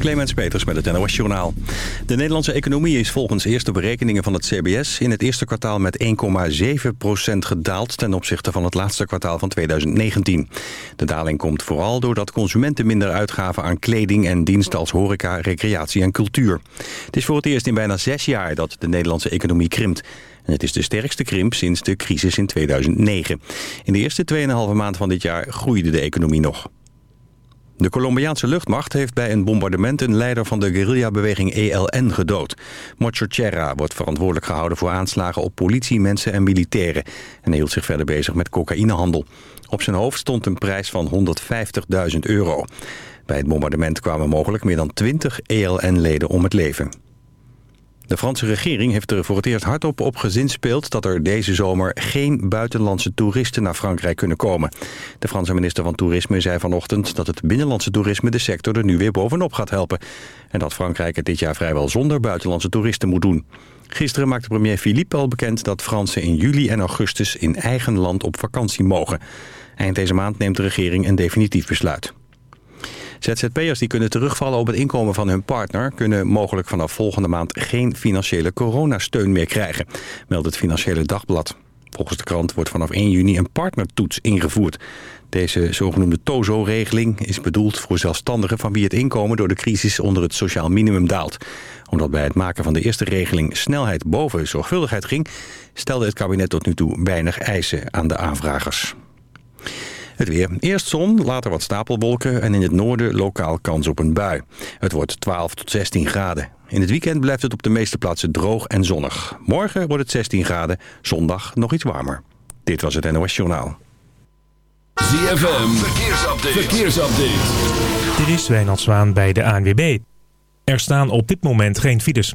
Clemens Peters met het NOS Journaal. De Nederlandse economie is volgens eerste berekeningen van het CBS... in het eerste kwartaal met 1,7% gedaald... ten opzichte van het laatste kwartaal van 2019. De daling komt vooral doordat consumenten minder uitgaven... aan kleding en diensten als horeca, recreatie en cultuur. Het is voor het eerst in bijna zes jaar dat de Nederlandse economie krimpt. En het is de sterkste krimp sinds de crisis in 2009. In de eerste 2,5 maand van dit jaar groeide de economie nog. De Colombiaanse luchtmacht heeft bij een bombardement een leider van de guerrillabeweging ELN gedood. Mocho Cherra wordt verantwoordelijk gehouden voor aanslagen op politie, mensen en militairen. En hield zich verder bezig met cocaïnehandel. Op zijn hoofd stond een prijs van 150.000 euro. Bij het bombardement kwamen mogelijk meer dan 20 ELN-leden om het leven. De Franse regering heeft er voor het eerst hardop op gezinspeeld... dat er deze zomer geen buitenlandse toeristen naar Frankrijk kunnen komen. De Franse minister van Toerisme zei vanochtend... dat het binnenlandse toerisme de sector er nu weer bovenop gaat helpen. En dat Frankrijk het dit jaar vrijwel zonder buitenlandse toeristen moet doen. Gisteren maakte premier Philippe al bekend dat Fransen in juli en augustus... in eigen land op vakantie mogen. Eind deze maand neemt de regering een definitief besluit. ZZP'ers die kunnen terugvallen op het inkomen van hun partner... kunnen mogelijk vanaf volgende maand geen financiële coronasteun meer krijgen, meldt het Financiële Dagblad. Volgens de krant wordt vanaf 1 juni een partnertoets ingevoerd. Deze zogenoemde TOZO-regeling is bedoeld voor zelfstandigen... van wie het inkomen door de crisis onder het sociaal minimum daalt. Omdat bij het maken van de eerste regeling snelheid boven zorgvuldigheid ging... stelde het kabinet tot nu toe weinig eisen aan de aanvragers. Het weer. Eerst zon, later wat stapelwolken en in het noorden lokaal kans op een bui. Het wordt 12 tot 16 graden. In het weekend blijft het op de meeste plaatsen droog en zonnig. Morgen wordt het 16 graden, zondag nog iets warmer. Dit was het NOS Journaal. ZFM, verkeersupdate. verkeersupdate. Dit is Wijnald Zwaan bij de ANWB. Er staan op dit moment geen files.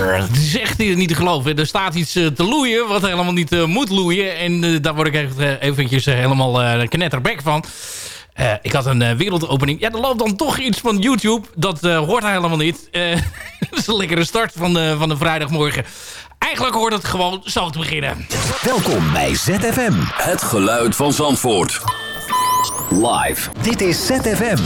Het is echt niet te geloven. Er staat iets eh, te loeien wat helemaal niet uh, moet loeien. En uh, daar word ik echt eventjes helemaal uh, knetterbek van. ik had een wereldopening. Ja, er loopt dan toch iets van YouTube. Dat hoort helemaal niet. dat is een lekkere start van de, van de vrijdagmorgen. Eigenlijk hoort het gewoon zo te beginnen. Welkom bij ZFM. Het geluid van Zandvoort. Live. Dit is ZFM.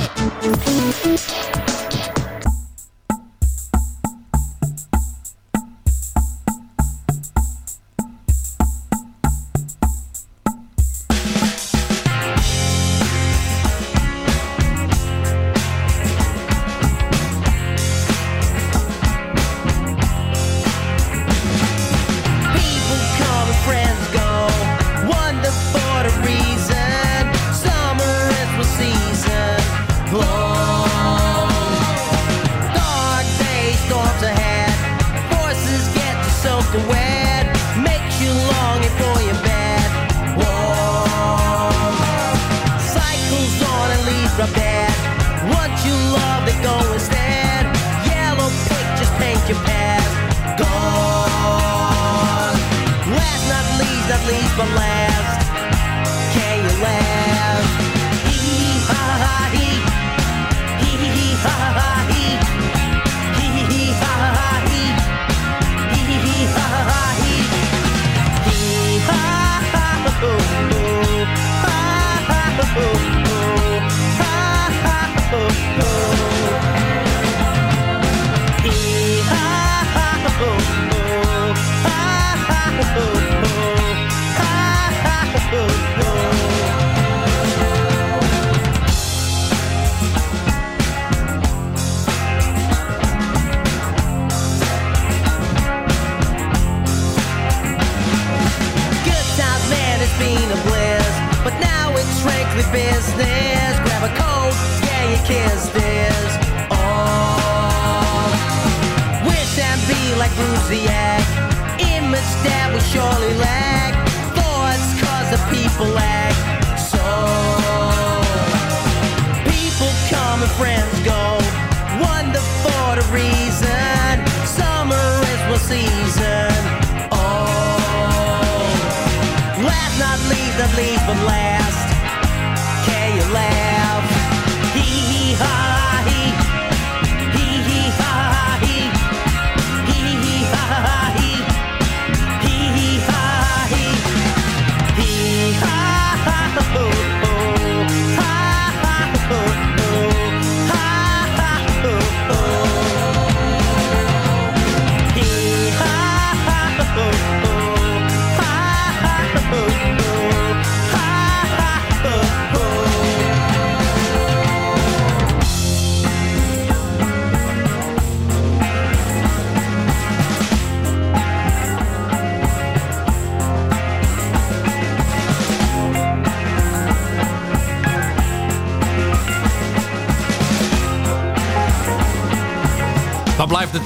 lovely, but last.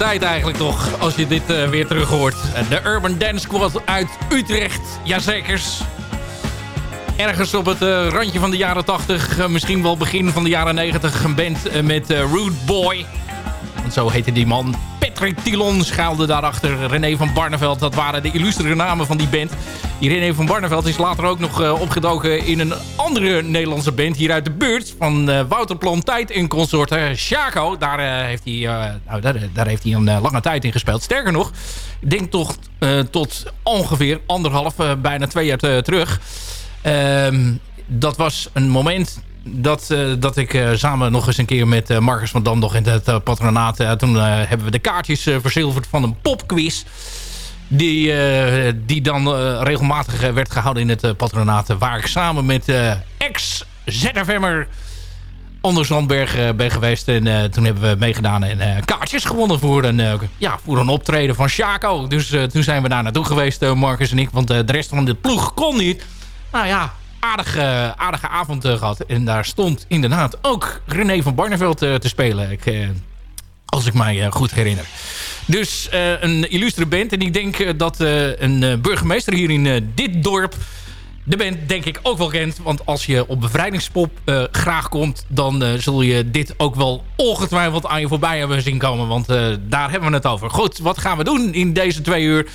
Tijd eigenlijk toch, als je dit eh, weer terug hoort. De Urban Dance Squad uit Utrecht, jazekers. Ergens op het eh, randje van de jaren 80, eh, misschien wel begin van de jaren 90... een band met Rude Boy. Want zo heette die man. Patrick Tilon schaalde daarachter. René van Barneveld, dat waren de illustere namen van die band. Die René van Barneveld is later ook nog eh, opgedoken in een andere Nederlandse band hier uit de buurt. Van eh, Wouter Plantijd en consorten. Chaco, daar, eh, heeft hij, eh, nou, daar, daar heeft hij een eh, lange tijd in gespeeld. Sterker nog, ik denk toch eh, tot ongeveer anderhalf, eh, bijna twee jaar te- terug. Ehm, dat was een moment dat, eh, dat ik eh, samen nog eens een keer met eh, Marcus van Dam nog in het eh, patronaat... eh, toen eh, hebben we de kaartjes eh, verzilverd van een popquiz... Die, eh, die dan eh, regelmatig eh, werd gehouden in het patronaat... waar ik samen met ex-ZFM'er Anders Zandberg eh, ben geweest. En toen hebben we meegedaan en kaartjes gewonnen voor een, ja, voor een optreden van Chaco. Dus toen zijn we daar naartoe geweest, Marcus en ik. Want de rest van de ploeg kon niet. Nou ja, aardige, aardige avond eh, gehad. En daar stond inderdaad ook René van Barneveld te spelen. Ik, als ik mij goed herinner. Dus eh, een illustre band. En ik denk eh, dat eh, een burgemeester hier in dit dorp... de band denk ik ook wel kent. Want als je op bevrijdingspop graag komt... dan zul je dit ook wel ongetwijfeld aan je voorbij hebben zien komen. Want daar hebben we het over. Goed, wat gaan we doen in deze twee uur?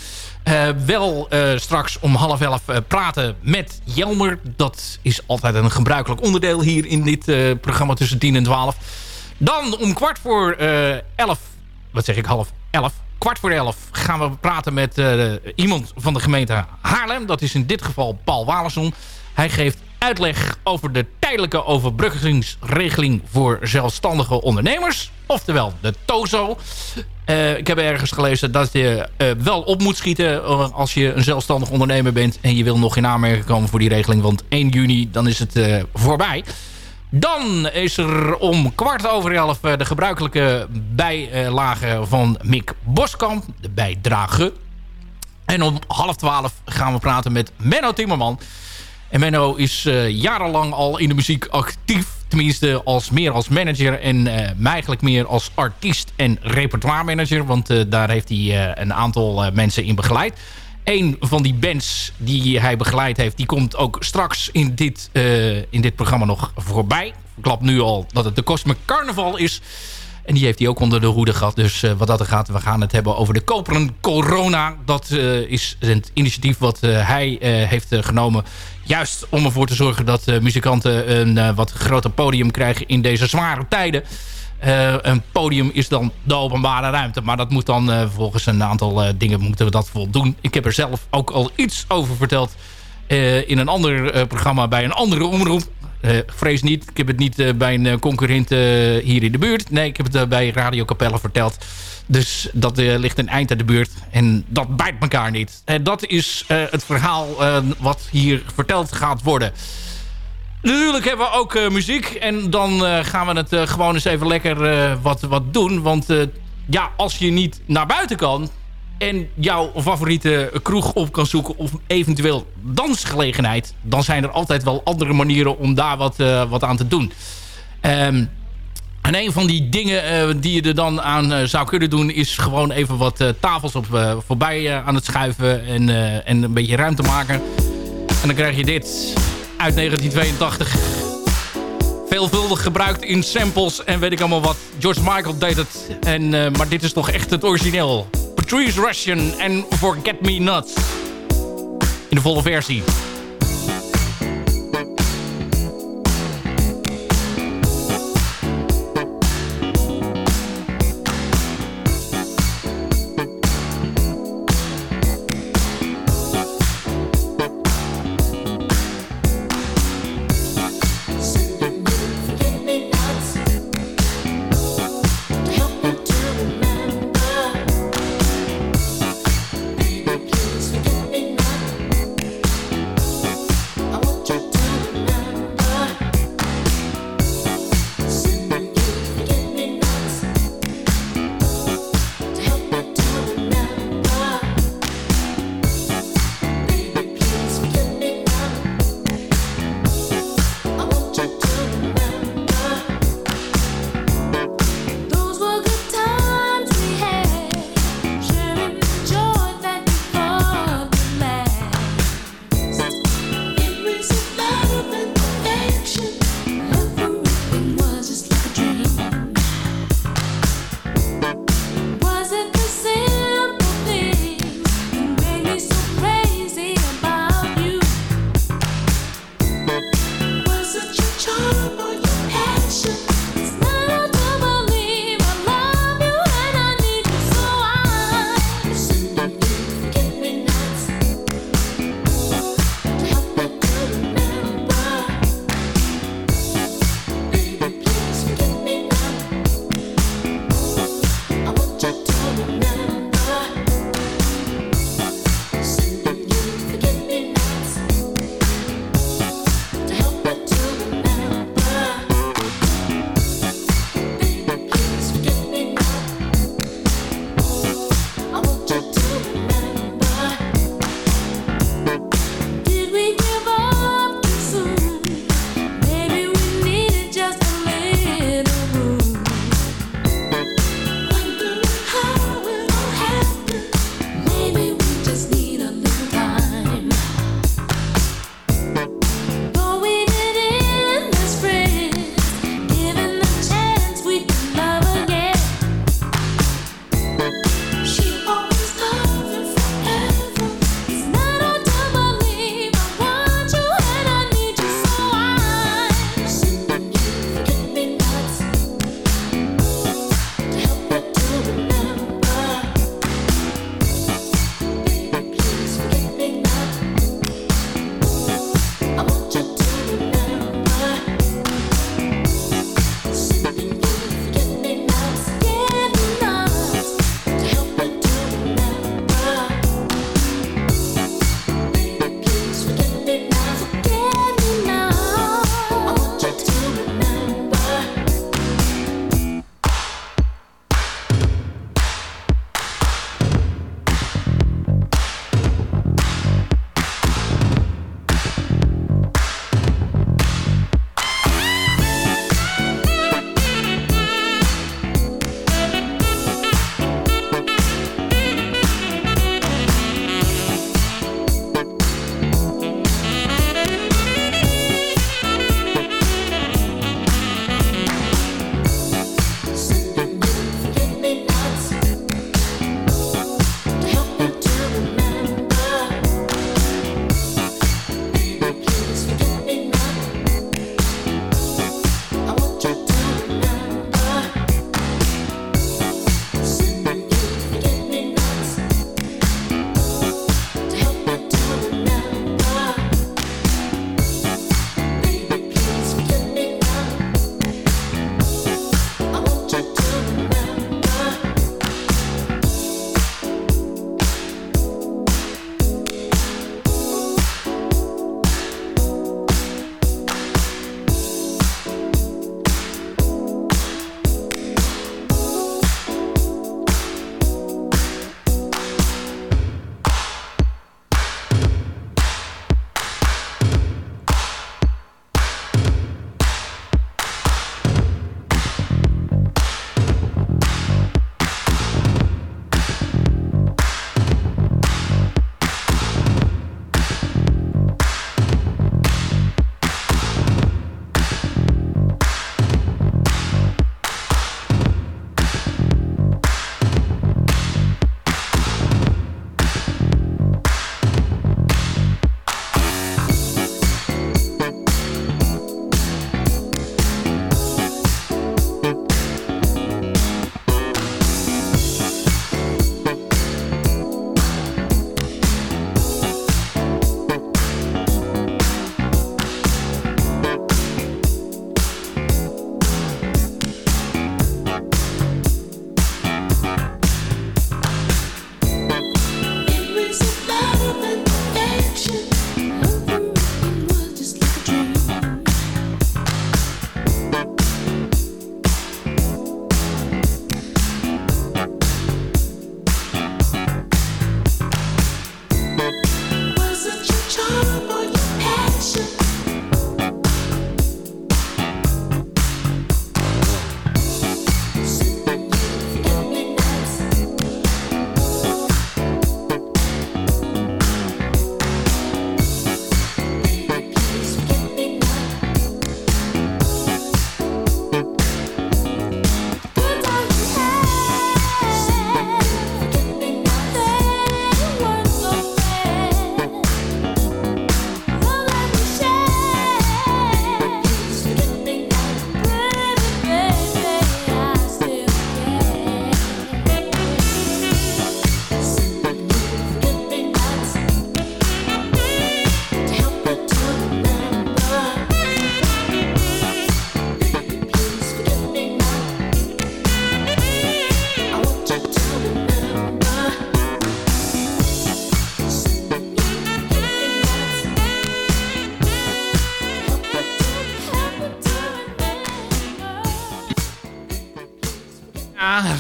Wel straks om half elf praten met Jelmer. Dat is altijd een gebruikelijk onderdeel hier in dit programma tussen 10 en 12. Dan om kwart voor elf, wat zeg ik, half elf, kwart voor elf gaan we praten met eh, iemand van de gemeente Haarlem. Dat is in dit geval Paul Walenson. Hij geeft uitleg over de tijdelijke overbruggingsregeling voor zelfstandige ondernemers. Oftewel de TOZO. Eh, ik heb ergens gelezen dat je eh, wel op moet schieten als je een zelfstandig ondernemer bent. En je wil nog in aanmerking komen voor die regeling. Want 1 juni dan is het voorbij. Dan is er om kwart over elf eh, de gebruikelijke bijlage van Mick Boskamp. De bijdrage. En om half twaalf gaan we praten met Menno Timmerman. En Menno is eh, jarenlang al in de muziek actief. Tenminste als, meer als manager en eh, eigenlijk meer als artiest en repertoire manager. Want daar heeft hij een aantal mensen in begeleid. Een van die bands die hij begeleid heeft... die komt ook straks in dit, eh, in dit programma nog voorbij. Ik klap nu al dat het de Cosmic Carnival is. En die heeft hij ook onder de hoede gehad. Dus eh, wat dat er gaat, we gaan het hebben over de koperen corona. Dat eh, is het initiatief wat hij heeft genomen. Juist om ervoor te zorgen dat muzikanten een wat groter podium krijgen in deze zware tijden. Een podium is dan de openbare ruimte. Maar dat moet dan volgens een aantal dingen moeten we dat voldoen. Ik heb er zelf ook al iets over verteld. in een ander programma bij een andere omroep. Vrees niet, ik heb het niet bij een concurrent hier in de buurt. Nee, ik heb het bij Radio Capelle verteld. Dus dat ligt een eind aan de buurt. En dat bijt elkaar niet. En dat is het verhaal wat hier verteld gaat worden. Natuurlijk hebben we ook muziek. En dan gaan we het gewoon eens even lekker wat, wat doen. Want ja, als je niet naar buiten kan en jouw favoriete kroeg op kan zoeken... of eventueel dansgelegenheid... dan zijn er altijd wel andere manieren om daar wat, wat aan te doen. Um, en een van die dingen die je er dan aan zou kunnen doen... is gewoon even wat tafels op, voorbij aan het schuiven... En, en een beetje ruimte maken. En dan krijg je dit uit 1982 veelvuldig gebruikt in samples en weet ik allemaal wat. George Michael deed het, en, maar dit is toch echt het origineel. Patrice Russian en Forget Me Not. In de volle versie.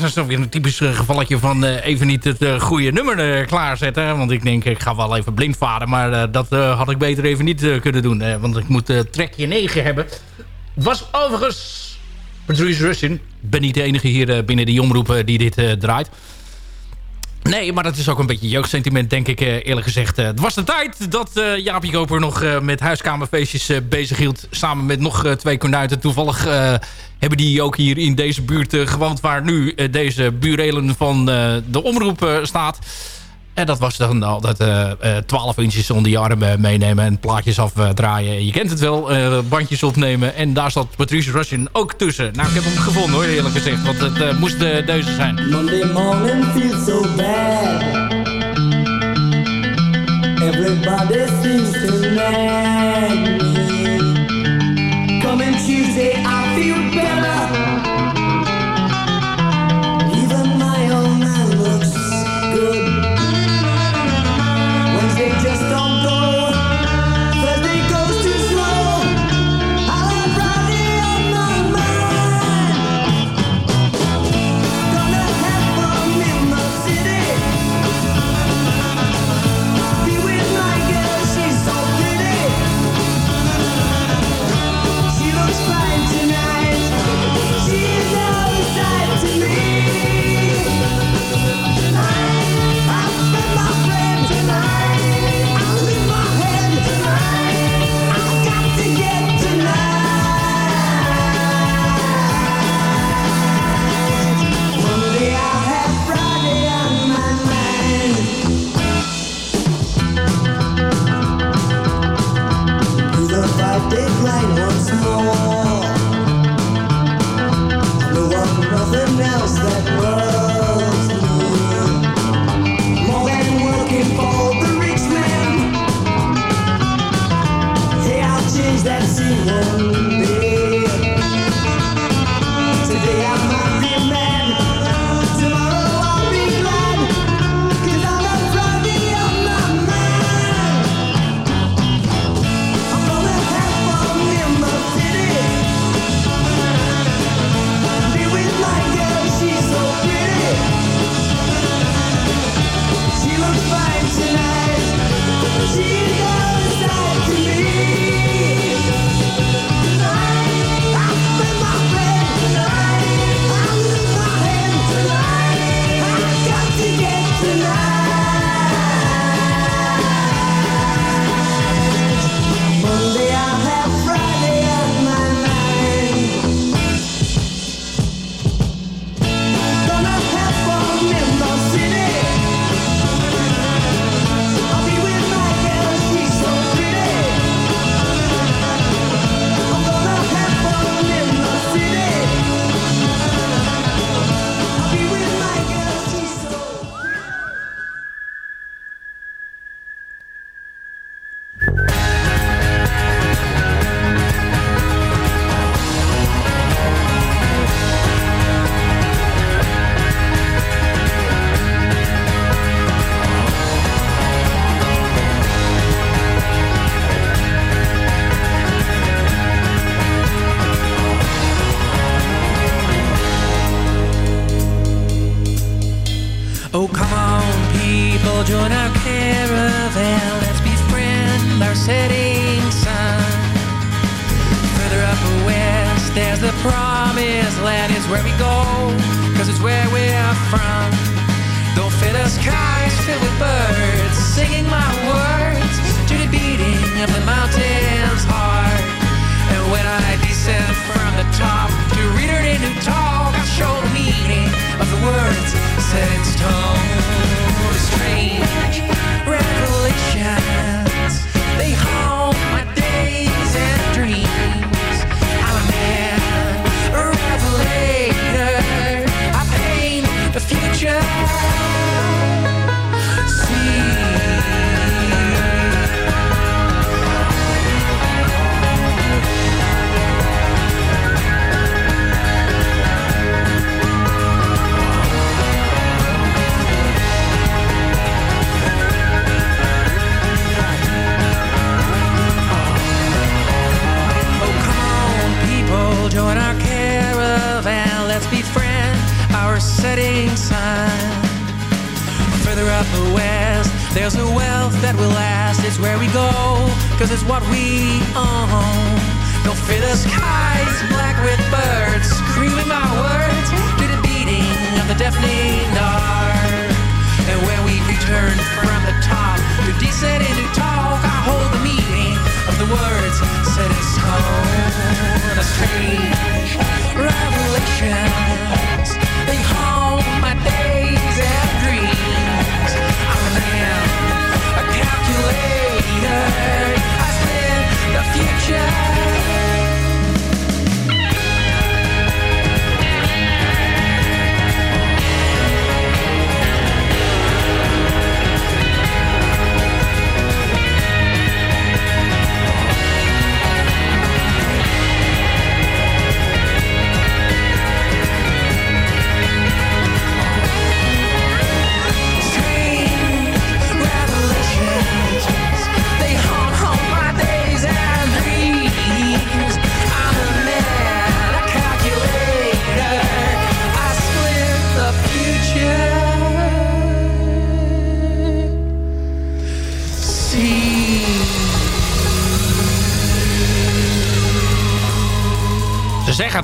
Is weer een typisch eh, gevalletje van eh, even niet het eh, goede nummer klaarzetten. Want ik denk, ik ga wel even blind varen. Maar dat had ik beter even niet kunnen doen. want ik moet trekje 9 hebben. Was overigens Patrice Russin. Ik ben niet de enige hier binnen die omroepen die dit draait. Nee, maar dat is ook een beetje jeugdsentiment, denk ik eh, eerlijk gezegd. Eh, het was de tijd dat eh Jaapie Koper nog met huiskamerfeestjes eh, bezig hield. Samen met nog twee kornuiten. Toevallig hebben die ook hier in deze buurt gewoond... waar nu deze burelen van de omroep staat. En dat was dan altijd eh, 12 inches onder je arm eh, meenemen... en plaatjes afdraaien. Je kent het wel, eh, bandjes opnemen. En daar zat Patrice Russian ook tussen. Nou, ik heb hem gevonden hoor, eerlijk gezegd. Want het eh, moest deze zijn. Monday morning feels so bad. Everybody seems to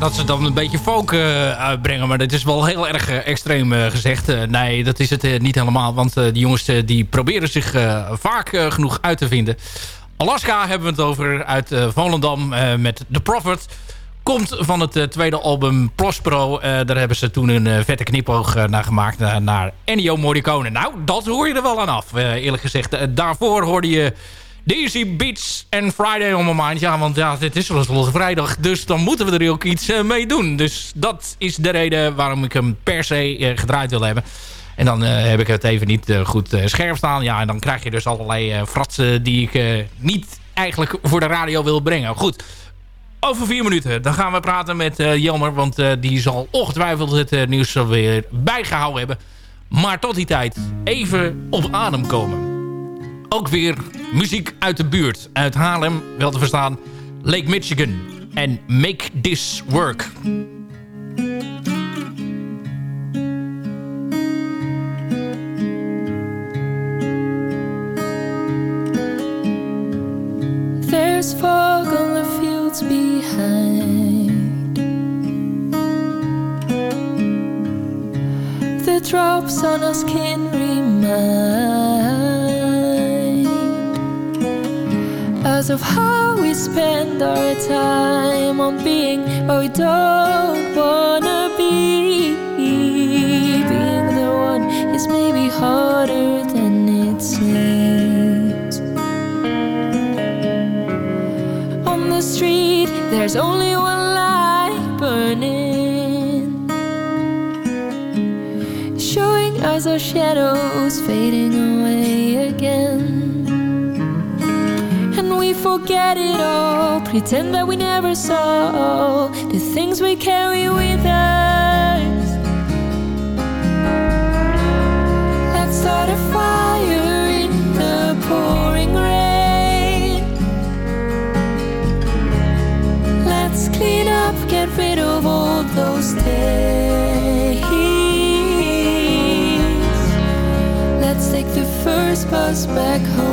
dat ze dan een beetje folk eh, uitbrengen. Maar dat is wel heel erg eh, extreem eh, gezegd. Nee, dat is het niet helemaal. Want die jongens die proberen zich vaak genoeg uit te vinden. Alaska hebben we het over uit Volendam met The Prophet. Komt van het tweede album Prospero. Eh, daar hebben ze toen een vette knipoog naar gemaakt. Naar, naar Ennio Morricone. Nou, dat hoor je er wel aan af, eerlijk gezegd. Daarvoor hoorde je Daisy Beats en Friday on My Mind. Ja, want ja, dit is wel vrijdag. Dus dan moeten we er ook iets eh, mee doen. Dus dat is de reden waarom ik hem per se eh, gedraaid wil hebben. En dan eh, heb ik het even niet goed scherp staan. Ja, en dan krijg je dus allerlei fratsen die ik niet eigenlijk voor de radio wil brengen. Goed, over vier minuten. Dan gaan we praten met Jelmer. Want die zal ongetwijfeld het nieuws alweer bijgehouden hebben. Maar tot die tijd even op adem komen. Ook weer muziek uit de buurt. Uit Haarlem, wel te verstaan. Lake Michigan. En Make This Work. There's fog on the fields behind. The drops on our skin remind us of how we spend our time on being what we don't wanna be. Being the one is maybe harder than it seems. On the street, there's only one light burning, showing us our shadows fading forget it all, pretend that we never saw the things we carry with us. Let's start a fire in the pouring rain. Let's clean up, get rid of all those days. Let's take the first bus back home.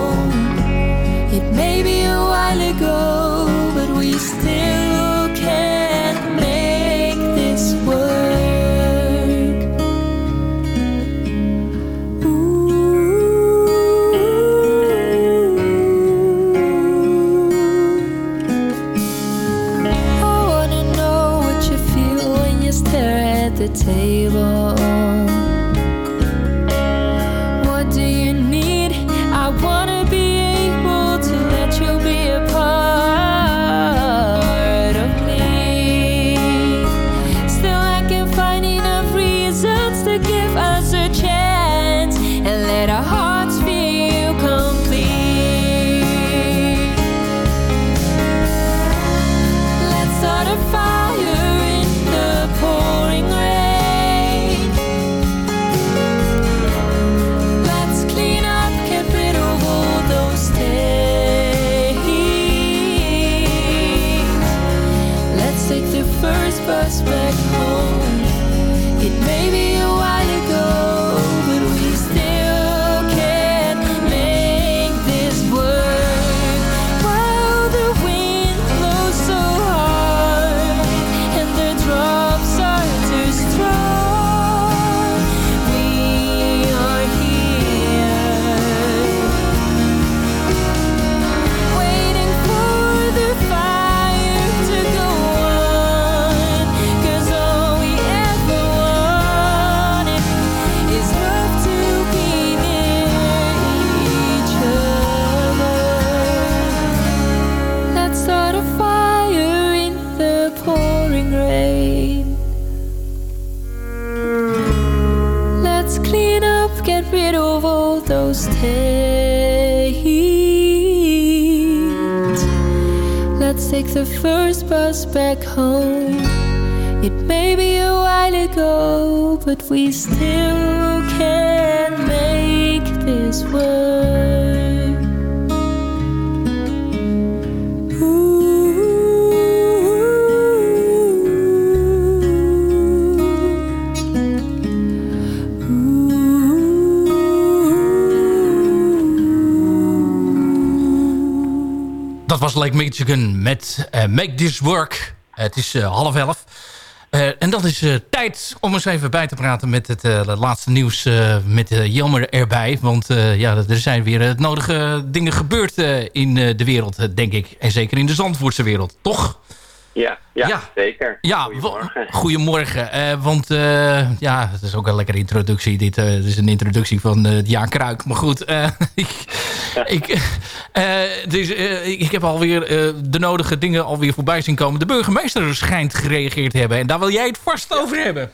While ago, but we still can't make this work. Ooh. I wanna know what you feel when you stare at the table. The first bus back home. It may be a while ago, but we still can make this work. Was Lake Michigan met eh, Make This Work. het is eh, half elf. Eh, en dat is tijd om eens even bij te praten met het laatste nieuws met Jelmer erbij. Want ja, er zijn weer het nodige dingen gebeurd in de wereld, denk ik. En zeker in de Zandvoortse wereld, toch? Ja, ja, Ja. zeker. Ja, Goedemorgen. Goedemorgen. eh, want eh, ja, het is ook een lekkere introductie. Dit eh, is een introductie van Jaan Kruik. Maar goed, ik, ik, dus, ik heb alweer de nodige dingen alweer voorbij zien komen. De burgemeester schijnt gereageerd te hebben. En daar wil jij het vast over hebben.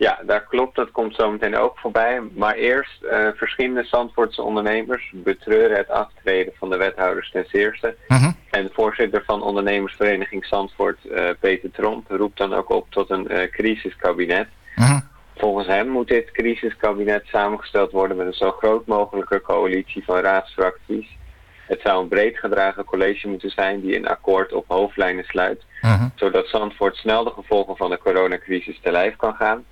Ja, dat klopt. Dat komt zo meteen ook voorbij. Maar eerst, eh, verschillende Zandvoortse ondernemers betreuren het aftreden van de wethouders ten zeerste. En de voorzitter van ondernemersvereniging Zandvoort, eh, Peter Tromp, roept dan ook op tot een eh, crisiskabinet. Volgens hem moet dit crisiskabinet samengesteld worden met een zo groot mogelijke coalitie van raadsfracties. Het zou een breed gedragen college moeten zijn die een akkoord op hoofdlijnen sluit, zodat Zandvoort snel de gevolgen van de coronacrisis te lijf kan gaan.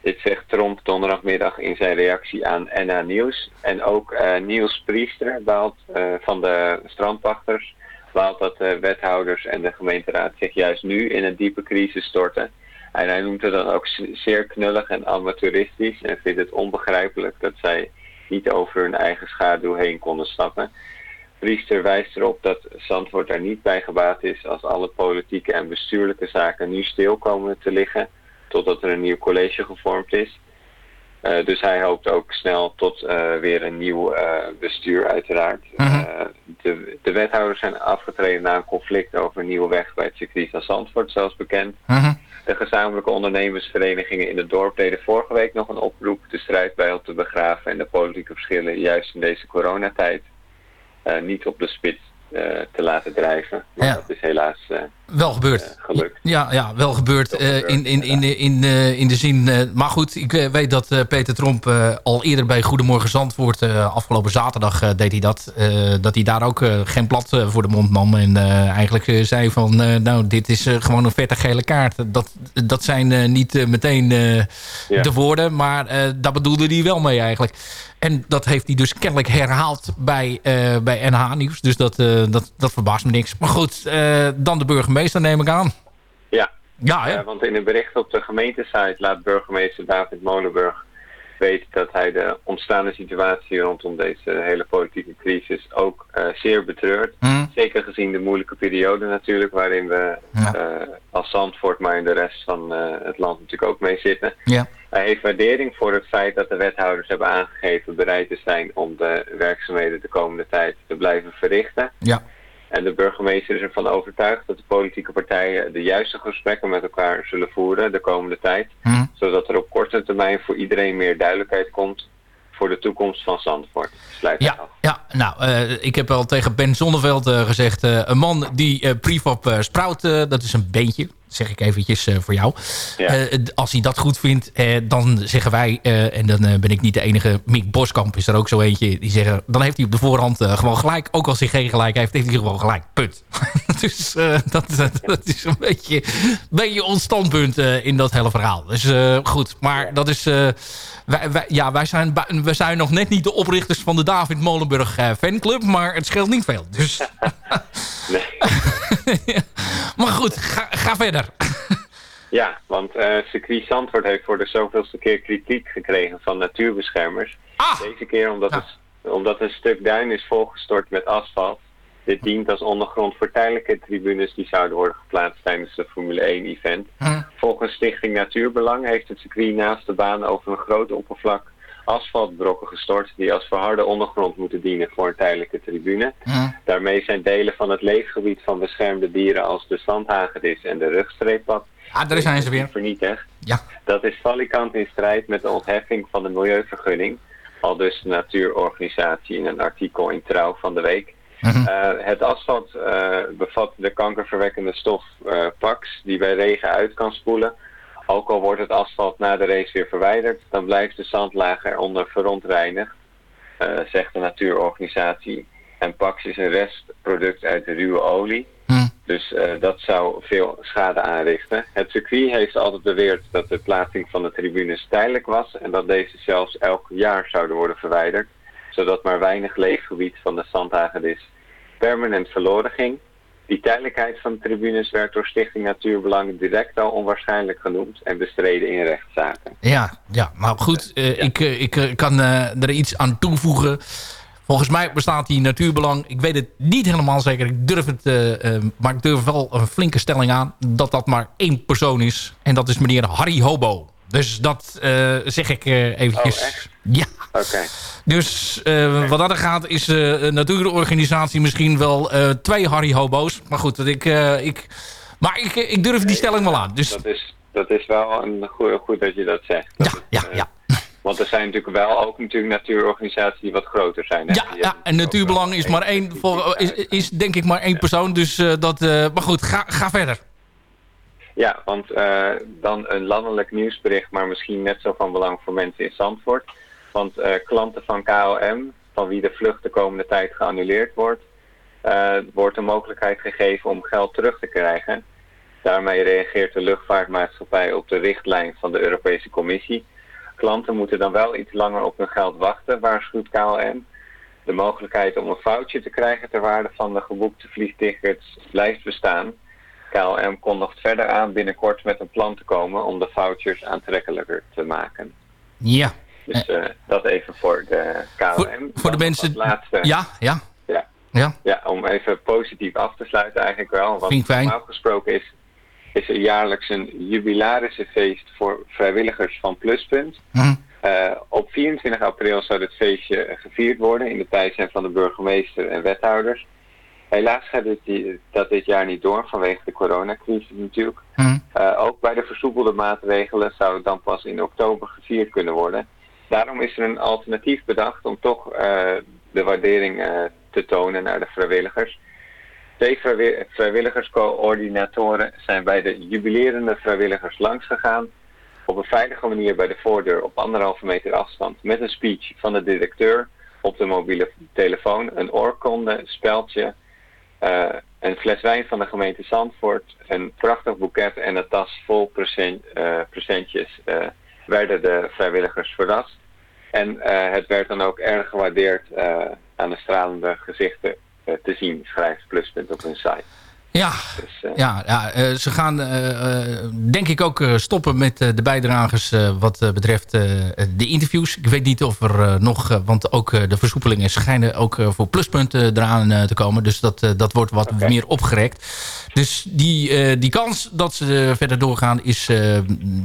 Dit zegt Tromp donderdagmiddag in zijn reactie aan NA Nieuws. En ook eh, Niels Priester baalt, eh, van de strandpachters baalt dat de wethouders en de gemeenteraad zich juist nu in een diepe crisis storten. En hij noemt het dan ook zeer knullig en amateuristisch en vindt het onbegrijpelijk dat zij niet over hun eigen schaduw heen konden stappen. Priester wijst erop dat Zandvoort daar niet bij gebaat is als alle politieke en bestuurlijke zaken nu stil komen te liggen totdat er een nieuw college gevormd is. Eh, dus hij hoopt ook snel tot eh, weer een nieuw eh, bestuur uiteraard. Eh, de, de wethouders zijn afgetreden na een conflict over een nieuwe weg bij het circuit van Zandvoort, zoals bekend. De gezamenlijke ondernemersverenigingen in het dorp deden vorige week nog een oproep de strijd bij ons te begraven en de politieke verschillen juist in deze coronatijd niet op de spits eh, te laten drijven. Maar Ja. dat is helaas eh, Wel gebeurd. gelukt. Ja, ja wel gebeurd eh, in, in, in, de- in, eh, in de zin... eh, maar goed, ik eh, weet dat eh, Peter Tromp eh, al eerder bij Goedemorgen Zandvoort... eh, afgelopen zaterdag eh, deed hij dat. eh, dat hij daar ook eh, geen blad eh, voor de mond nam. En eh, eigenlijk eh, zei van... eh, nou, dit is eh, gewoon een vette gele kaart. Dat, dat zijn eh, niet eh, meteen eh, Ja. de woorden. Maar eh, daar bedoelde hij wel mee eigenlijk. En dat heeft hij dus kennelijk herhaald bij, eh, bij NH Nieuws. Dus dat, eh, dat, dat verbaast me niks. Maar goed, eh, dan de burgemeester neem ik aan. Ja. Ja, hè? Want in een bericht op de gemeentesite laat burgemeester David Molenburg weten dat hij de ontstaande situatie rondom deze hele politieke crisis ook eh, zeer betreurt. Zeker gezien de moeilijke periode natuurlijk, waarin we eh, als Zandvoort, maar in de rest van eh, het land natuurlijk ook mee zitten. Ja. Hij heeft waardering voor het feit dat de wethouders hebben aangegeven bereid te zijn om de werkzaamheden de komende tijd te blijven verrichten. Ja. En de burgemeester is ervan overtuigd dat de politieke partijen de juiste gesprekken met elkaar zullen voeren de komende tijd. Zodat er op korte termijn voor iedereen meer duidelijkheid komt voor de toekomst van Zandvoort. Sluit Ja, ja nou, eh, ik heb al tegen Ben Zonneveld eh, gezegd... eh, een man die Prefab Sprout, dat is een beentje... zeg ik eventjes eh, voor jou. Eh, als hij dat goed vindt, eh, dan zeggen wij... en dan ben ik niet de enige... Mick Boskamp is er ook zo eentje. Die zeggen, dan heeft hij op de voorhand gewoon gelijk. Ook als hij geen gelijk heeft, heeft hij gewoon gelijk. Punt. dus dat, dat, dat is een beetje, beetje ons standpunt in dat hele verhaal. Dus goed, maar dat is... wij, wij, ja, wij zijn, we zijn nog net niet de oprichters van de David Molenburg fanclub, maar het scheelt niet veel. Dus... maar goed, ga, ga verder. Ja, want eh circuit Zandvoort heeft voor de zoveelste keer kritiek gekregen van natuurbeschermers. Deze keer omdat, het, omdat een stuk duin is volgestort met asfalt. Dit dient als ondergrond voor tijdelijke tribunes die zouden worden geplaatst tijdens de Formule 1 event. Volgens Stichting Natuurbelang heeft het circuit naast de baan over een groot oppervlak asfaltbrokken gestort die als verharde ondergrond moeten dienen voor een tijdelijke tribune. Daarmee zijn delen van het leefgebied van beschermde dieren als de zandhagedis en de rugstreeppad Ah, daar zijn ze weer. vernietigd. Ja. Dat is valikant in strijd met de ontheffing van de milieuvergunning. Al dus de natuurorganisatie in een artikel in Trouw van de week. Eh, het asfalt eh, bevat de kankerverwekkende stof eh, PAX, die bij regen uit kan spoelen. Ook al wordt het asfalt na de race weer verwijderd, dan blijft de zandlaag eronder verontreinigd, eh, zegt de natuurorganisatie. En PAX is een restproduct uit de ruwe olie. Dus eh, dat zou veel schade aanrichten. Het circuit heeft altijd beweerd dat de plaatsing van de tribunes tijdelijk was en dat deze zelfs elk jaar zouden worden verwijderd, zodat maar weinig leefgebied van de zandhagedis permanent verloren ging. Die tijdelijkheid van de tribunes werd door Stichting Natuurbelang direct al onwaarschijnlijk genoemd en bestreden in rechtszaken. Ja, ja maar goed, eh, ik, eh, ik eh, kan eh, er iets aan toevoegen. Volgens mij bestaat die natuurbelang, ik weet het niet helemaal zeker, ik durf het, maar ik durf wel een flinke stelling aan, dat dat maar één persoon is. En dat is meneer Harry Hobo. Dus dat zeg ik eventjes. ja. Oké. Dus eh, wat dat er gaat is natuurorganisatie misschien wel eh, twee Harry Hobo's. Maar goed, dat ik, ik, maar ik, ik durf die stelling wel aan. Dus Dat is, dat is wel een goede, goed dat je dat zegt. ja, ja, ja. Want er zijn natuurlijk wel ook natuurlijk natuurorganisaties die wat groter zijn. hè? Ja, hebben en natuurbelang is maar één, voor, is, is denk ik maar één persoon. Dus dat, maar goed, ga, ga verder. Ja, want dan een landelijk nieuwsbericht, maar misschien net zo van belang voor mensen in Zandvoort. Want eh, klanten van KLM, van wie de vlucht de komende tijd geannuleerd wordt, eh, wordt de mogelijkheid gegeven om geld terug te krijgen. Daarmee reageert de luchtvaartmaatschappij op de richtlijn van de Europese Commissie. Klanten moeten dan wel iets langer op hun geld wachten, waarschuwt KLM. De mogelijkheid om een foutje te krijgen ter waarde van de geboekte vliegtickets blijft bestaan. KLM kondigt verder aan binnenkort met een plan te komen om de vouchers aantrekkelijker te maken. Ja. Dus eh, dat even voor de KLM. Voor, voor de mensen... laatste, Ja, ja. Ja. Ja. ja, om even positief af te sluiten eigenlijk wel. Fijn. normaal gesproken is, is er jaarlijks een jubilarissenfeest voor vrijwilligers van Pluspunt. Mhm. Eh, op 24 april zou dit feestje gevierd worden in de bijzijn van de burgemeester en wethouders. Helaas gaat dit, dat dit jaar niet door vanwege de coronacrisis natuurlijk. Eh, ook bij de versoepelde maatregelen zou het dan pas in oktober gevierd kunnen worden. Daarom is er een alternatief bedacht om toch eh, de waardering eh, te tonen naar de vrijwilligers. Twee vrijwi- vrijwilligerscoördinatoren zijn bij de jubilerende vrijwilligers langsgegaan. Op een veilige manier bij de voordeur op anderhalve meter afstand met een speech van de directeur op de mobiele telefoon, een oorkonde, speldje, eh, een fles wijn van de gemeente Zandvoort, een prachtig boeket en een tas vol present, eh, presentjes werden de vrijwilligers verrast. En eh, het werd dan ook erg gewaardeerd eh, aan de stralende gezichten eh, te zien, schrijft Pluspunt op hun site. Ja, ja, ja eh, ze gaan eh, eh, denk ik ook eh, stoppen met eh, de bijdragers eh, wat eh, betreft eh, de interviews. Ik weet niet of er eh, nog, eh, want ook eh, de versoepelingen schijnen ook eh, voor pluspunten eraan eh, te komen. Dus dat, eh, dat wordt wat meer opgerekt. Dus die, eh, die kans dat ze eh, verder doorgaan is, eh,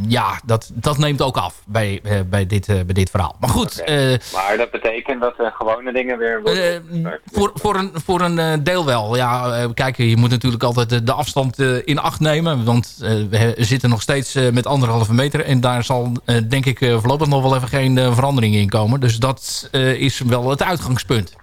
ja, dat, dat neemt ook af bij, eh, bij, dit, eh, bij dit verhaal. Maar goed, eh, Maar dat betekent dat de gewone dingen weer worden voor, voor een, voor een eh, deel wel. Ja, eh, kijk, je moet natuurlijk altijd de, de afstand eh, in acht nemen. Want eh, we zitten nog steeds eh, met anderhalve meter. En daar zal, denk ik, voorlopig nog wel even geen verandering in komen. Dus dat is wel het uitgangspunt.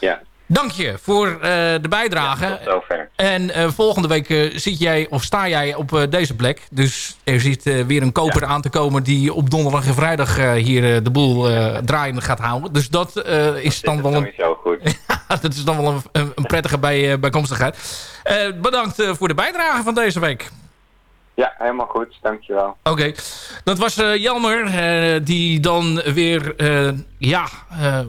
Ja. Dank je voor de bijdrage. zover. En volgende week zit jij of sta jij op deze plek. Dus er zit weer een koper aan te komen die op donderdag en vrijdag hier de boel draaiende gaat houden. Dus dat is dan wel een, Sowieso goed. dat is dan wel een, een, prettige bij, eh, bijkomstigheid. Eh, bedankt eh, voor de bijdrage van deze week. Ja, helemaal goed. Dankjewel. Oké, dat was Jelmer, die dan weer ja,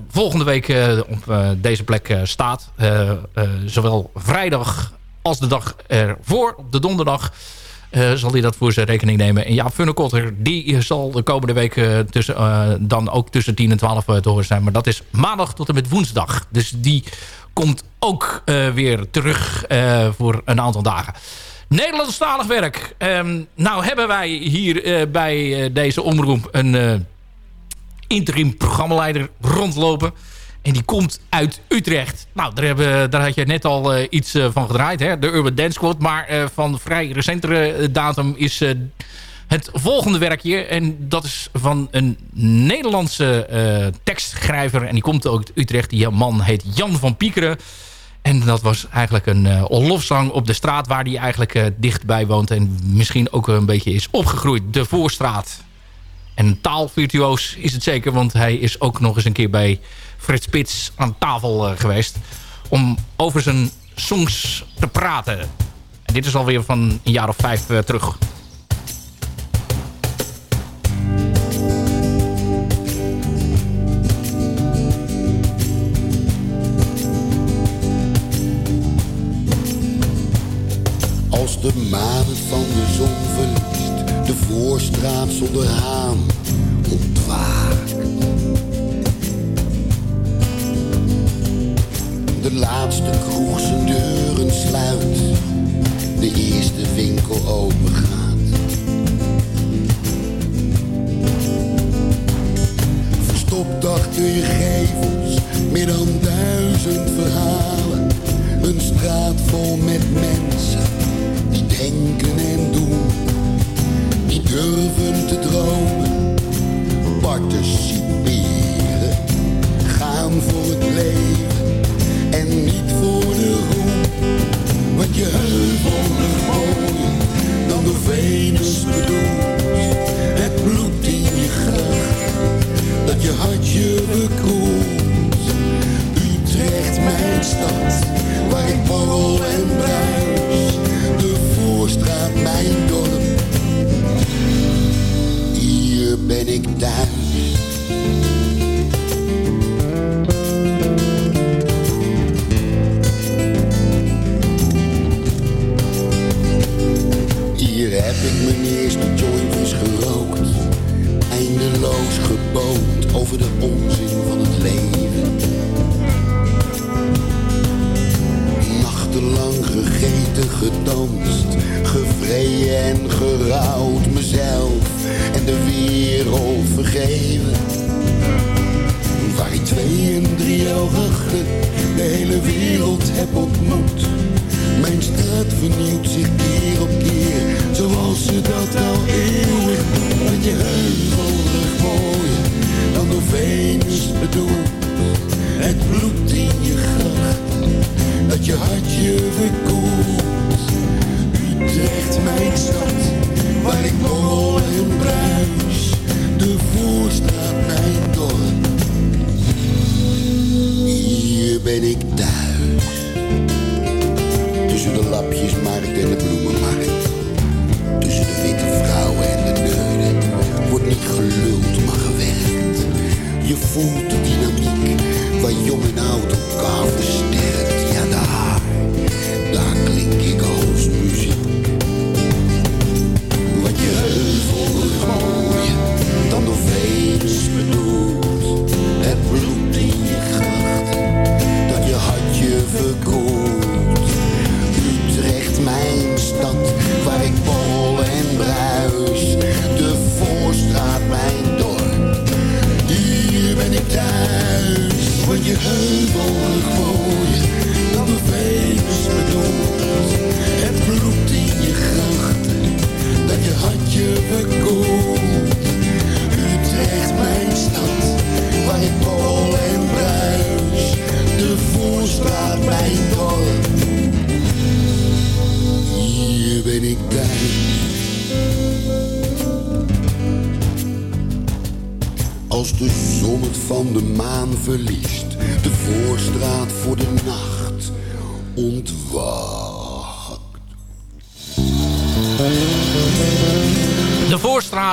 volgende week op deze plek staat. Zowel vrijdag als de dag ervoor, op de donderdag. Eh, zal hij dat voor zijn rekening nemen. En Jaap Funnekotter, die zal de komende week eh, tussen, eh, dan ook tussen 10 en 12 eh, te horen zijn. Maar dat is maandag tot en met woensdag. Dus die komt ook weer terug voor een aantal dagen. Nederlandstalig werk. Ehm, nou hebben wij hier bij deze omroep een interim programmaleider rondlopen. En die komt uit Utrecht. Nou, daar, hebben, daar had je net al eh, iets eh, van gedraaid. Hè? De Urban Dance Squad. Maar eh, van vrij recentere datum is het volgende werkje. En dat is van een Nederlandse tekstschrijver. En die komt ook uit Utrecht. Die man heet Jan van Piekeren. En dat was eigenlijk een uh, lofzang op de straat waar hij eigenlijk dichtbij woont. En misschien ook een beetje is opgegroeid. De Voorstraat. En taalvirtuoos is het zeker. Want hij is ook nog eens een keer bij Fred Spits aan tafel uh, geweest. Om over zijn songs te praten. En dit is alweer van een jaar of vijf terug. Als de maan van de zon voorstraat zonder haan ontwaakt. De laatste kroeg zijn deuren sluit, de eerste winkel opengaat. Verstopt achter je gevels, meer dan duizend verhalen. Een straat vol met mensen die denken en doen, durven te dromen, participeren, gaan voor het leven en niet voor de roem. Wat je heuvelig mooier dan de Venus bedoelt, het bloed in je gracht, dat je hartje bekoelt. Utrecht, mijn stad,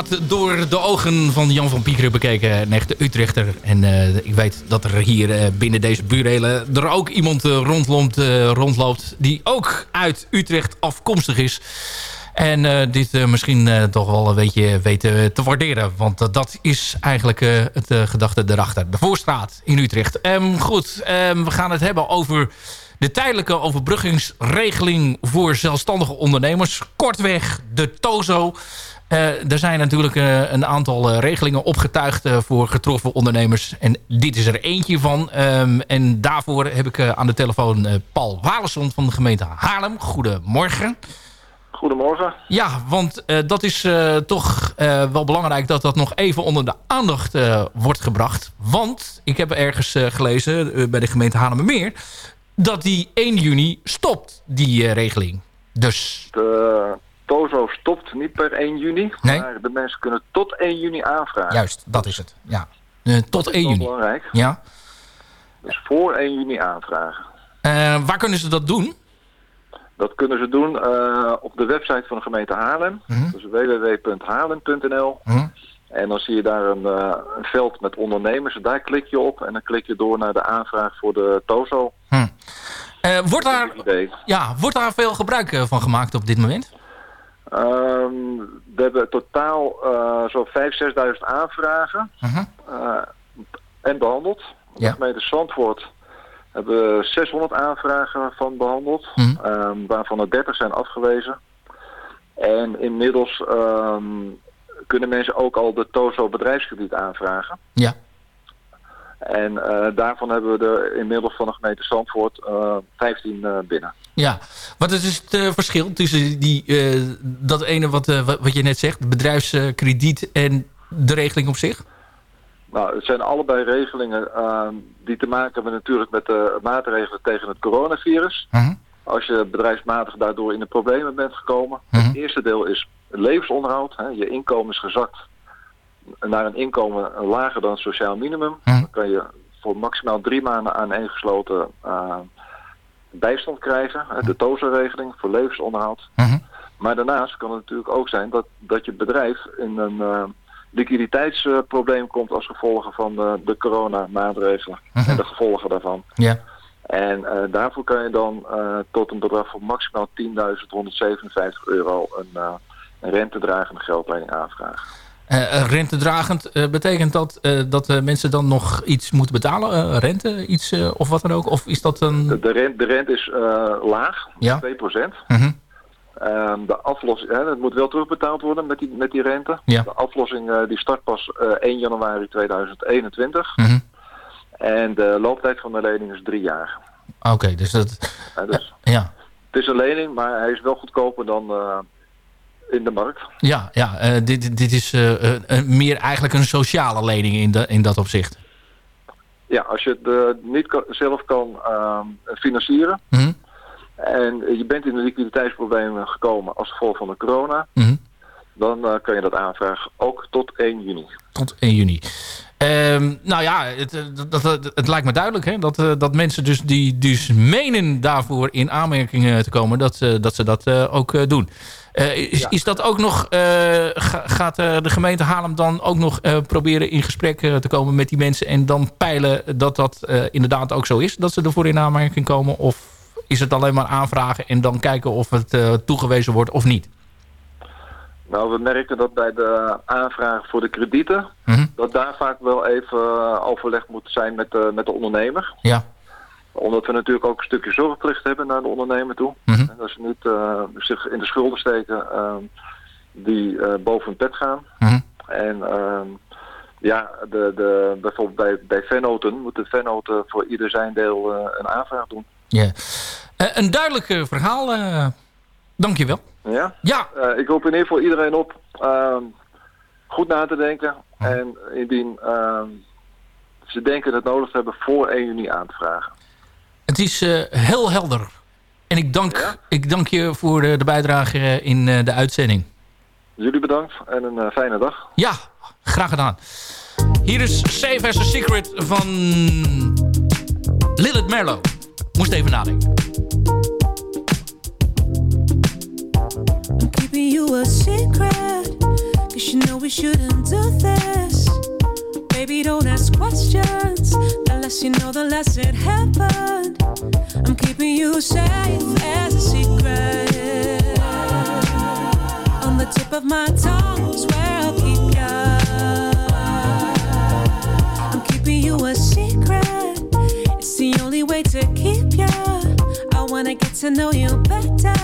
Door de ogen van Jan van Piekeren bekeken. Een echte Utrechter. En uh, ik weet dat er hier uh, binnen deze burelen er ook iemand uh, rondloopt, rondloopt... die ook uit Utrecht afkomstig is. En dit misschien toch wel een beetje weten te waarderen. Want dat is eigenlijk het gedachte erachter. De Voorstraat in Utrecht. Um, goed, um, we gaan het hebben over de tijdelijke overbruggingsregeling voor zelfstandige ondernemers. Kortweg de TOZO. Uh, er zijn natuurlijk uh, een aantal uh, regelingen opgetuigd voor getroffen ondernemers. En dit is er eentje van. Um, en daarvoor heb ik aan de telefoon Paul Walesson van de gemeente Haarlem. Goedemorgen. Goedemorgen. Ja, want dat is toch wel belangrijk dat dat nog even onder de aandacht wordt gebracht. Want ik heb ergens gelezen bij de gemeente Haarlemmermeer dat die 1 juni stopt, die eh, regeling. Dus De TOZO stopt niet per 1 juni, Nee. maar de mensen kunnen tot 1 juni aanvragen. juist, dat is het. Ja. Eh, tot 1 Dat is juni. belangrijk. Ja. Dus voor 1 juni aanvragen. Eh, waar kunnen ze dat doen? Dat kunnen ze doen eh, op de website van de gemeente Haarlem. Mhm. Dus www.haarlem.nl. En dan zie je daar een, een veld met ondernemers. Daar klik je op en dan klik je door naar de aanvraag voor de TOZO. Eh, wordt, daar, ja, wordt daar veel gebruik van gemaakt op dit moment? Ehm, we hebben totaal eh zo'n 5.000, 6.000 aanvragen Mhm. eh, en behandeld. De Ja. gemeente Zandvoort hebben we 600 aanvragen van behandeld, Mhm. ehm, waarvan er 30 zijn afgewezen. En inmiddels ehm, kunnen mensen ook al de TOZO bedrijfskrediet aanvragen. Ja. En eh, daarvan hebben we er inmiddels van de gemeente Zandvoort eh 15 eh, binnen. Ja, wat is dus het verschil tussen die, dat ene wat, wat je net zegt, bedrijfskrediet en de regeling op zich? Nou, het zijn allebei regelingen die te maken hebben natuurlijk met de maatregelen tegen het coronavirus. Als je bedrijfsmatig daardoor in de problemen bent gekomen. Het eerste deel is levensonderhoud. Hè. Je inkomen is gezakt naar een inkomen lager dan het sociaal minimum. Dan kan je voor maximaal drie maanden aaneengesloten eh bijstand krijgen. De TOZA-regeling voor levensonderhoud. Maar daarnaast kan het natuurlijk ook zijn dat, dat je bedrijf in een eh, liquiditeitsprobleem komt als gevolg van de, de coronamaatregelen en de gevolgen daarvan. Ja. En eh, daarvoor kan je dan tot een bedrag van maximaal 10.157 euro een, een rentedragende geldlening aanvragen. Eh, eh, rentedragend eh, betekent dat dat mensen dan nog iets moeten betalen? rente, iets of wat dan ook? Of is dat een... De, de, rente, de rente is laag, Ja. 2%. Mhm. Ehm, de aflossing, hè, het moet wel terugbetaald worden met die, met die rente. Ja. De aflossing die start pas eh, 1 januari 2021. Mhm. En de looptijd van de lening is drie jaar. Oké, dus dat... Hè, dus Ja, Het is een lening, maar hij is wel goedkoper dan in de markt. ja, ja eh, dit, dit is eh, eh, meer eigenlijk een sociale lening in, de, in dat opzicht. Ja, als je het niet kan- zelf kan ehm, financieren... Mhm. en je bent in een liquiditeitsprobleem gekomen als gevolg van de corona... Mhm. dan kan je dat aanvragen ook tot 1 juni. Tot 1 juni. Ehm, nou ja, het, het lijkt me duidelijk hè, dat, dat mensen dus die dus menen daarvoor in aanmerking te komen, dat, dat ze dat ook doen. Eh, is, is dat ook nog, eh, ga- gaat eh, de gemeente Haarlem dan ook nog proberen in gesprek te komen met die mensen en dan peilen dat dat inderdaad ook zo is, dat ze ervoor in aanmerking komen? Of is het alleen maar aanvragen en dan kijken of het toegewezen wordt of niet? Nou, we merken dat bij de aanvraag voor de kredieten... Mhm. dat daar vaak wel even overleg moet zijn met de, met de ondernemer. Ja. Omdat we natuurlijk ook een stukje zorgplicht hebben naar de ondernemer toe. Mhm. En dat ze niet eh, zich in de schulden steken ehm, die eh, boven hun pet gaan. Mhm. En ehm, ja, de, de, bijvoorbeeld bij, bij vennoten moeten vennoten voor ieder zijn deel eh, een aanvraag doen. Ja. Een duidelijk verhaal. eh Dank je wel. Ja? Ja. Ik roep in ieder geval iedereen op ehm, goed na te denken. En indien ze denken het nodig te hebben voor 1 juni aan te vragen. Het is eh, heel helder. En ik dank, ik dank je voor de, de bijdrage eh, in eh, de uitzending. Jullie bedankt en een eh, fijne dag. Ja, graag gedaan. Hier is Save as a Secret van Lilith Merlo. Moest even nadenken. I'm keeping you a secret. Cause you know we shouldn't do this. Baby, don't ask questions. Less you know, the less it happened. I'm keeping you safe as a secret. On the tip of my tongue is where I'll keep ya. I'm keeping you a secret. It's the only way to keep ya. I wanna get to know you better.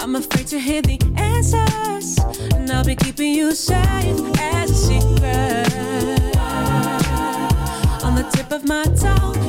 I'm afraid to hear the answers, and I'll be keeping you safe as a secret. On the tip of my tongue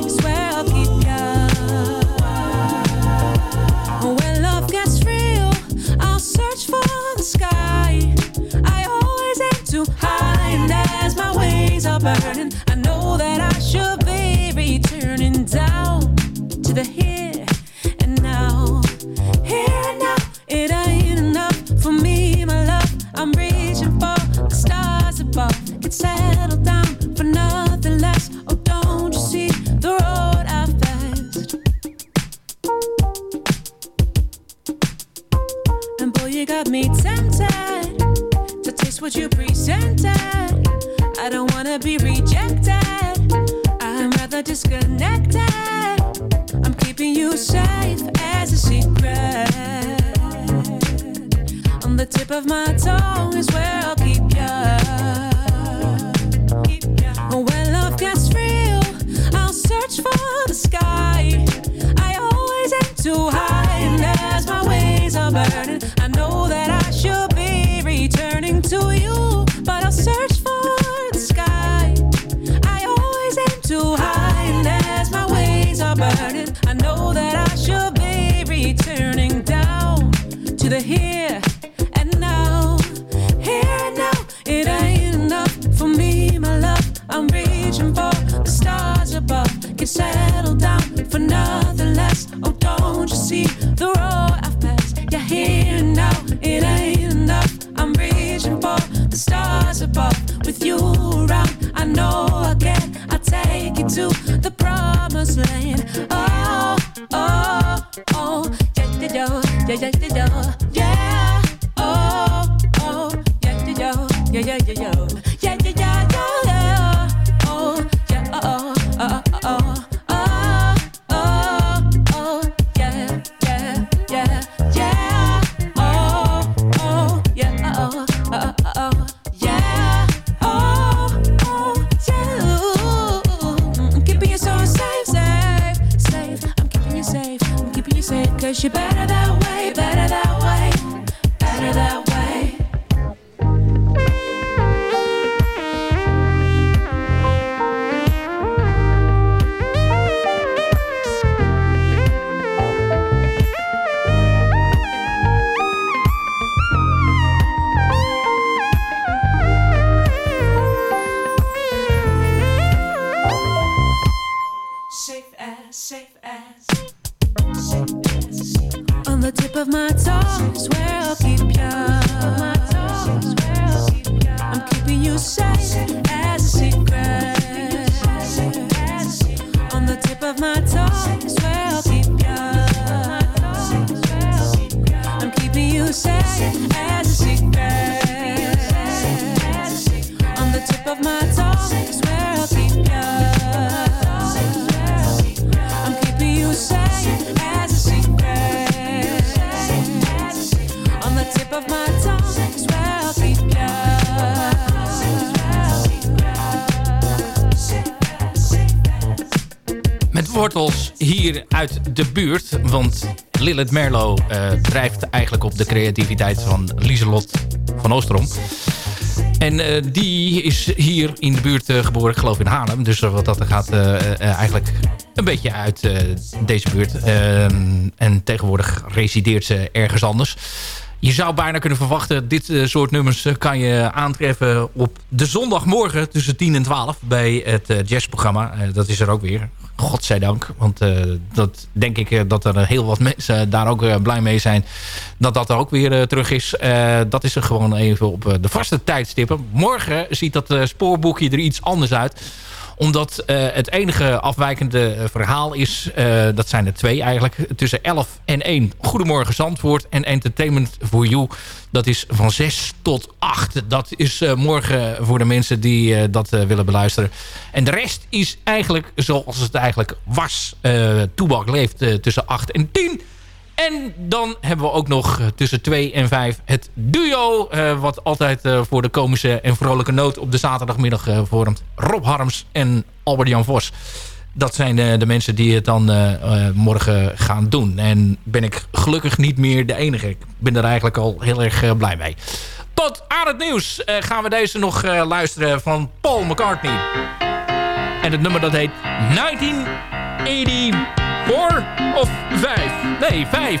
the heat. Hier uit de buurt. Want Lilith Merlo eh, drijft eigenlijk op de creativiteit van Lieselot van Oostrom. En eh, die is hier in de buurt eh, geboren, ik geloof in Haarlem. Dus wat dat gaat, eigenlijk een beetje uit deze buurt. Ehm, en tegenwoordig resideert ze ergens anders. Je zou bijna kunnen verwachten, dit eh, soort nummers eh, kan je aantreffen op de zondagmorgen tussen 10 en 12 bij het eh, jazzprogramma. Dat is er ook weer. Godzijdank. Want dat denk ik dat er heel wat mensen daar ook blij mee zijn. Dat dat er ook weer terug is. Dat is er gewoon even op de vaste tijdstippen. Morgen ziet dat spoorboekje er iets anders uit omdat eh, het enige afwijkende eh, verhaal is... eh, dat zijn er twee eigenlijk, tussen 11 en 1. Goedemorgen Zandvoort en Entertainment for You. Dat is van 6 tot 8. Dat is morgen voor de mensen die dat willen beluisteren. En de rest is eigenlijk zoals het eigenlijk was. Toebak leeft tussen 8 en 10... En dan hebben we ook nog eh, tussen 2 en 5 het duo. eh, wat altijd eh, voor de komische en vrolijke noot op de zaterdagmiddag vormt. Rob Harms en Albert-Jan Vos. Dat zijn de mensen die het dan morgen gaan doen. En ben ik gelukkig niet meer de enige. Ik ben er eigenlijk al heel erg blij mee. Tot aan het nieuws gaan we deze nog luisteren van Paul McCartney. En het nummer dat heet Vier Of vijf. Nee, vijf.